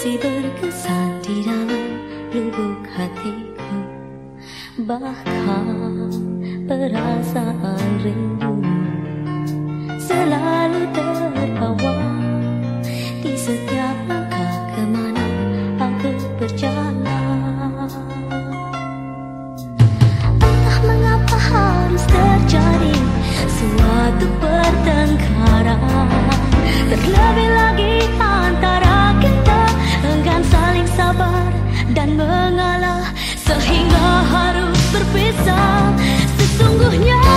masih berkesan di dalam lubuk hatiku. Bahkan perasaan rindu Selalu terbawa mengalah Sehingga harus berpisah. Sesungguhnya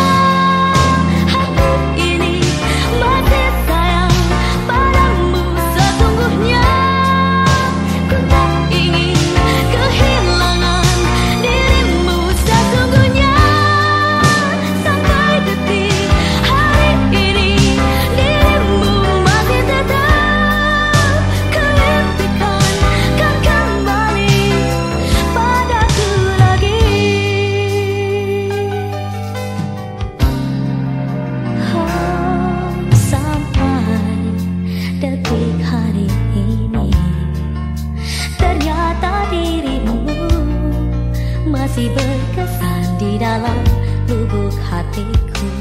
masih berkesan di dalam lubuk hatiku.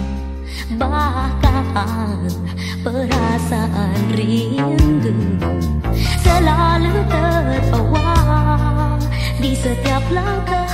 Bahkan perasaan rindu Selalu terbawa Di setiap langkah